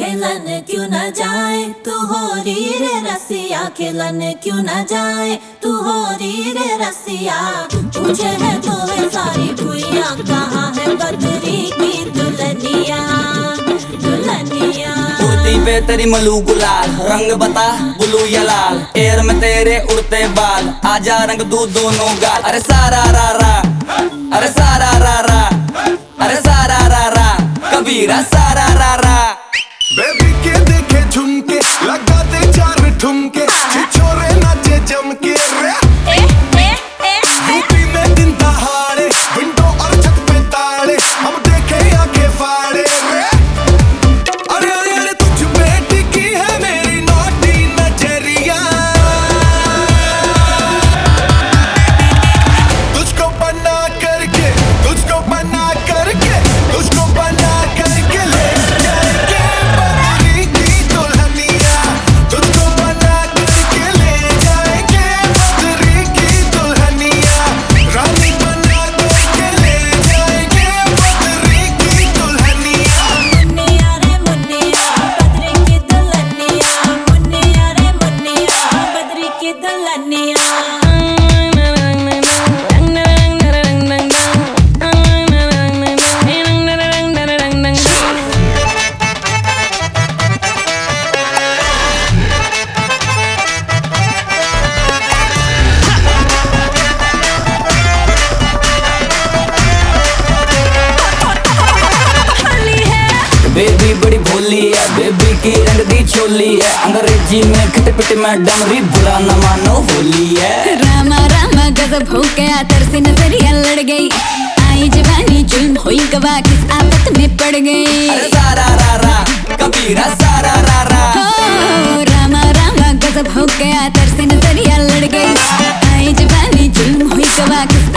खेलन क्यों न जाए तू हो री रे रसिया खेलन क्यों न जाए तू हो री रे रसिया पूछे है तो वे सारी भुइया कहाँ है बदरी की दुल्हनिया पे तेरी मलू गुलाल रंग बता ब्लू या लाल एयर में तेरे उड़ते बाल आजा रंग दू दोनों गाल अरे सारा रा रा अरे सारा रा रा अरे सारा रा रा कबीरा झुमके लगा दे चार ठुमके। बेबी बड़ी भोली है बेबी की रंग दी छोली है। अंग्रेज़ी में खटपट में डमरी बुरा न मानो होली है। रामा रामा गजब हो गया तरसी नज़रिया लड़ गई। आई जवानी जुल्म हुई गवा किस आफत में पड़ गई। सारा रा रा कबीरा सारा रा रा ओ, रामा रामा गजब हो गया तरसी नज़रिया लड़ गई। आई जवानी जुल्म हुई गवा किस